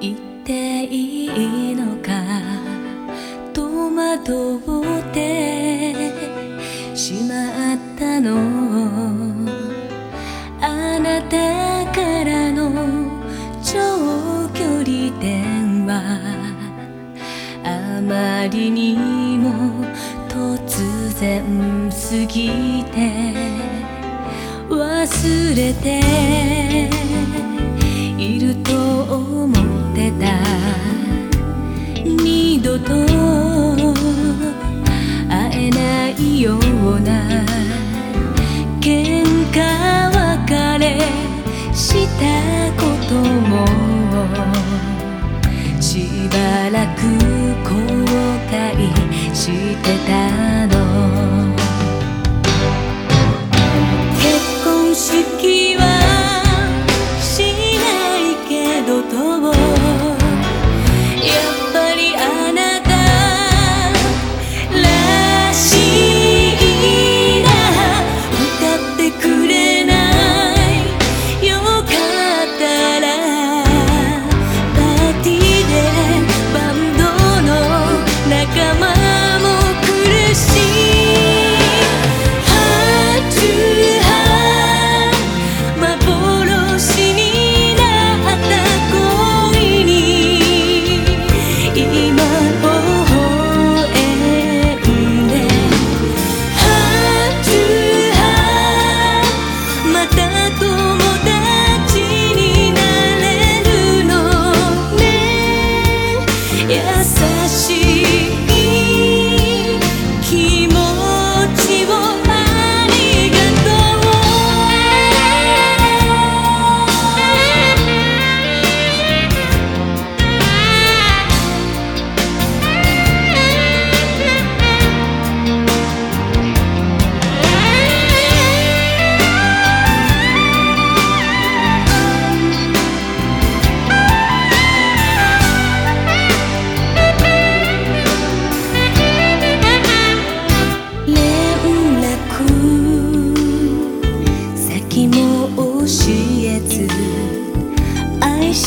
言っていいのか戸惑ってしまったの。あなたからの長距離電話あまりにも突然すぎて忘れているとしたことも。しばらく後悔してた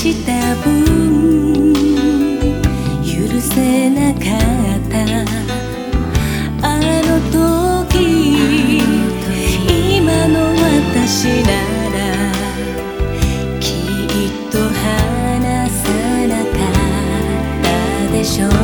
した分許せなかった。あの時今の私ならきっと話さなかったでしょう。